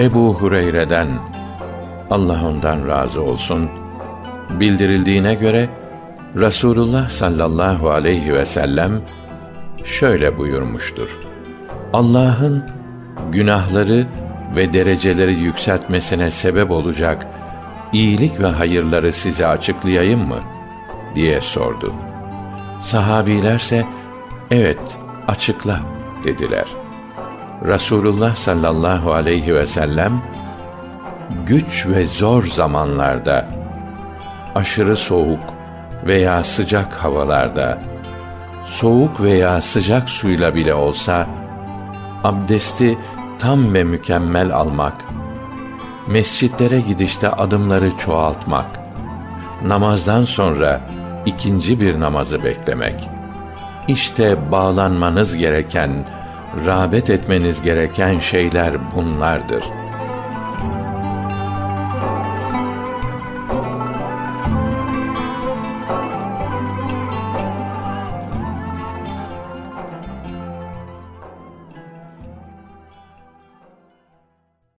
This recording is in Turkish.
Ebu Hureyre'den Allah ondan razı olsun bildirildiğine göre Rasulullah sallallahu aleyhi ve sellem şöyle buyurmuştur. Allah'ın günahları ve dereceleri yükseltmesine sebep olacak iyilik ve hayırları size açıklayayım mı diye sordu. Sahabilerse evet açıkla dediler. Rasulullah sallallahu aleyhi ve sellem güç ve zor zamanlarda aşırı soğuk veya sıcak havalarda soğuk veya sıcak suyla bile olsa abdesti tam ve mükemmel almak mescitlere gidişte adımları çoğaltmak namazdan sonra ikinci bir namazı beklemek işte bağlanmanız gereken rağbet etmeniz gereken şeyler bunlardır.''